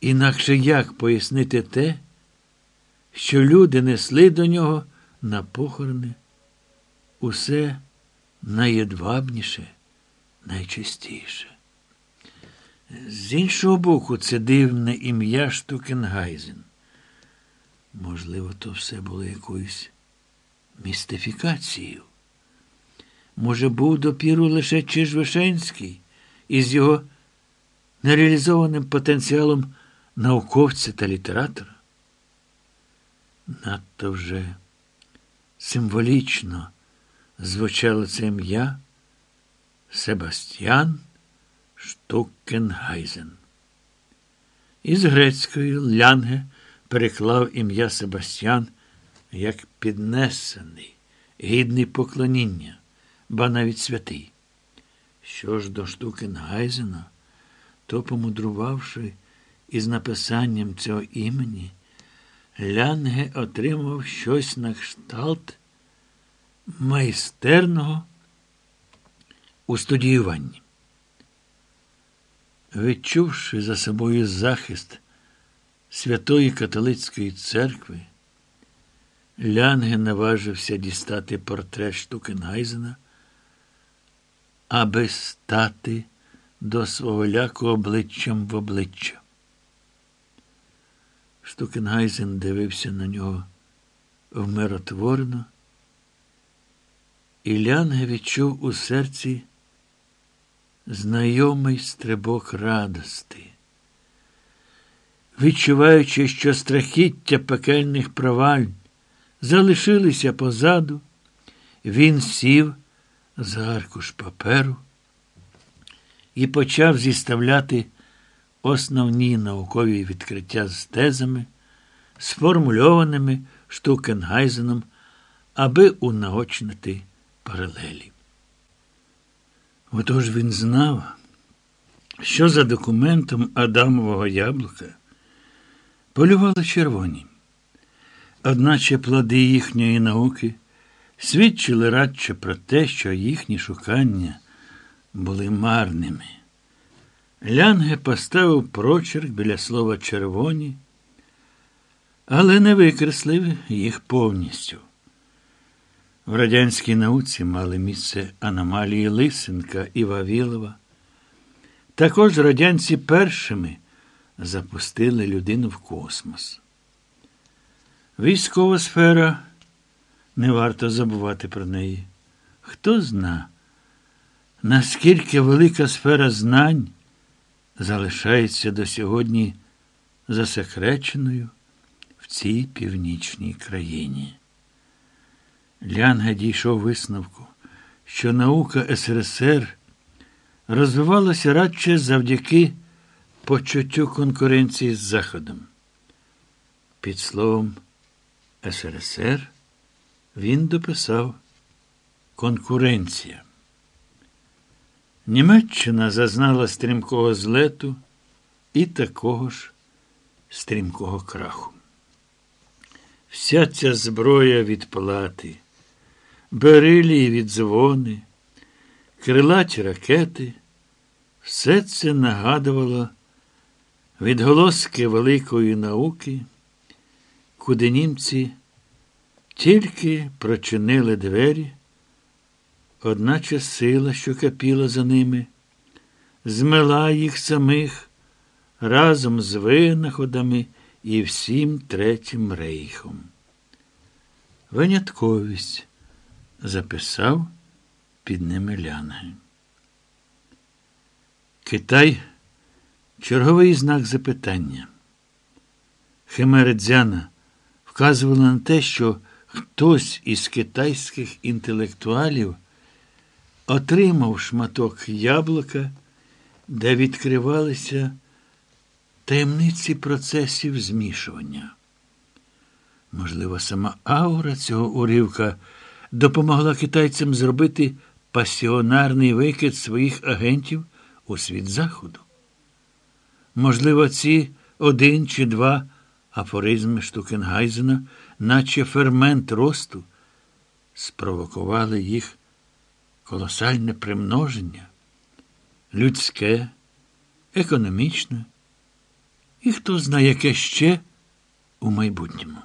Інакше як пояснити те, що люди несли до нього на похорони усе найєдвабніше, найчистіше. З іншого боку, це дивне ім'я Штукенгайзен. Можливо, то все було якоюсь містифікацією. Може, був допіру лише Чижвишенський із його нереалізованим потенціалом науковця та літератора? Надто вже символічно звучало це ім'я Себастьян Штукенгайзен. Із грецької Лянге переклав ім'я Себастьян як піднесений, гідний поклоніння, ба навіть святий. Що ж до Штукенгайзена, то, помудрувавши із написанням цього імені, Лянге отримав щось на кшталт майстерного у студіюванні. Відчувши за собою захист Святої Католицької церкви, Лянге наважився дістати портрет Штукенгайзена, аби стати до свого ляку обличчям в обличчя. Штукенгайзен дивився на нього вмиротворено, і Лянге відчув у серці знайомий стрибок радости. Відчуваючи, що страхіття пекельних проваль залишилися позаду, він сів за аркуш паперу і почав зіставляти основні наукові відкриття з тезами, сформульованими Штукенгайзеном, аби унаочнити паралелі. Отож він знав, що за документом Адамового яблука полювали червоні, одначе плоди їхньої науки свідчили радше про те, що їхні шукання були марними. Лянге поставив прочерк біля слова червоні, але не викреслив їх повністю. В радянській науці мали місце аномалії Лисенка і Вавілова. Також радянці першими запустили людину в космос. Військова сфера не варто забувати про неї. Хто зна, наскільки велика сфера знань залишається до сьогодні засекреченою в цій північній країні. Лянга дійшов висновку, що наука СРСР розвивалася радше завдяки почуттю конкуренції з Заходом. Під словом СРСР він дописав конкуренція. Німеччина зазнала стрімкого злету і такого ж стрімкого краху. Вся ця зброя від плати, берилії від дзвони, крилаті ракети, все це нагадувало відголоски великої науки, куди німці тільки прочинили двері. Одначе сила, що капіла за ними, змила їх самих разом з винаходами і всім третім рейхом. Винятковість записав під ними Лянги. Китай черговий знак запитання. Химеридзяна вказувала на те, що хтось із китайських інтелектуалів отримав шматок яблука, де відкривалися таємниці процесів змішування. Можливо, сама аура цього уривка допомогла китайцям зробити пасіонарний викид своїх агентів у світ Заходу. Можливо, ці один чи два афоризми Штукенгайзена, наче фермент росту, спровокували їх колосальне примноження, людське, економічне і хто знає, яке ще у майбутньому.